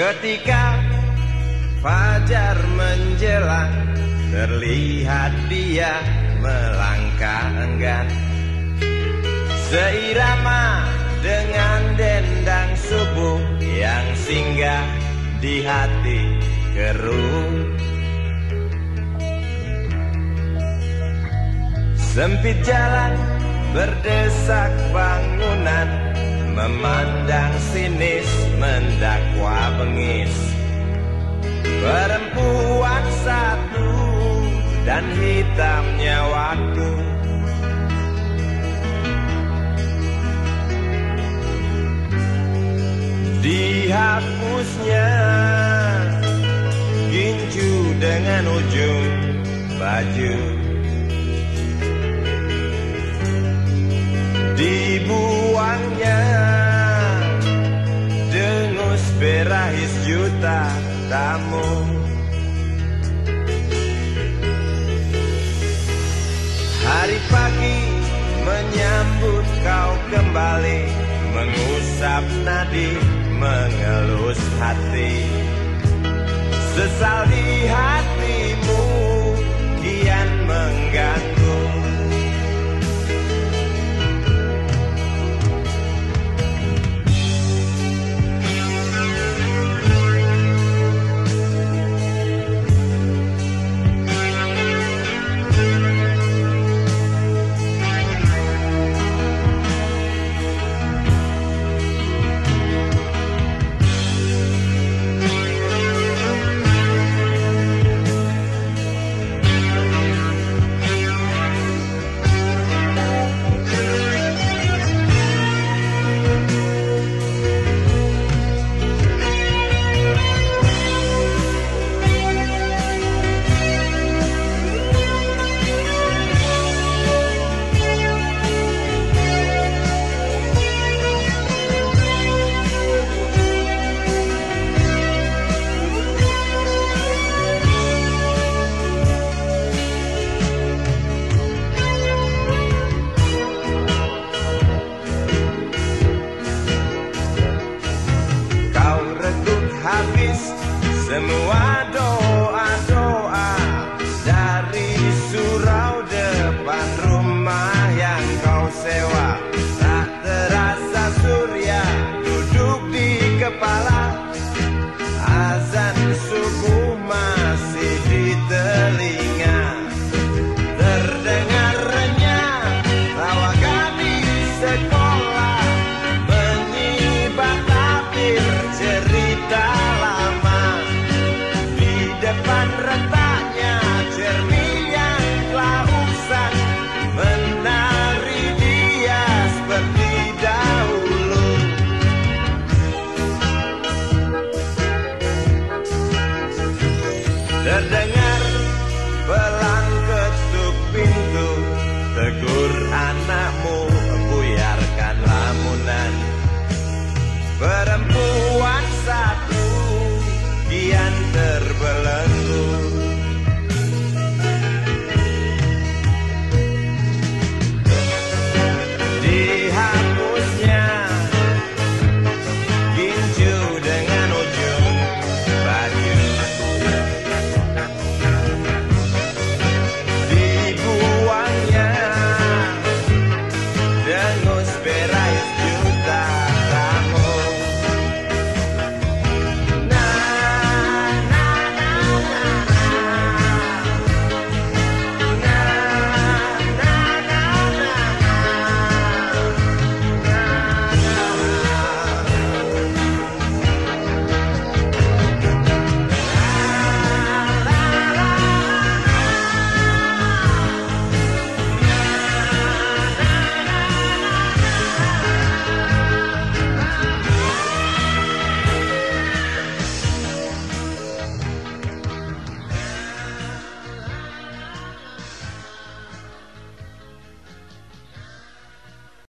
Ketika fajar menjelang Terlihat dia melangkah enggan. Seirama dengan dendang subuh Yang singgah di hati keruh. Sempit jalan berdesak bangunan Memandang sinis mendakwa bengis. Perempuan satu dan hitamnya waktu. Dihapusnya gincu dengan ujung baju. Dibuangnya Hari pagi menyambut kau kembali Mengusap nadi, mengelus hati. Sesal di hati depan retaknya cermin yang telah menari dia seperti dahulu. Terdengar belang ketuk pintu tegur anakmu buyarkan lamunan. Perempuan satu kian terbelah.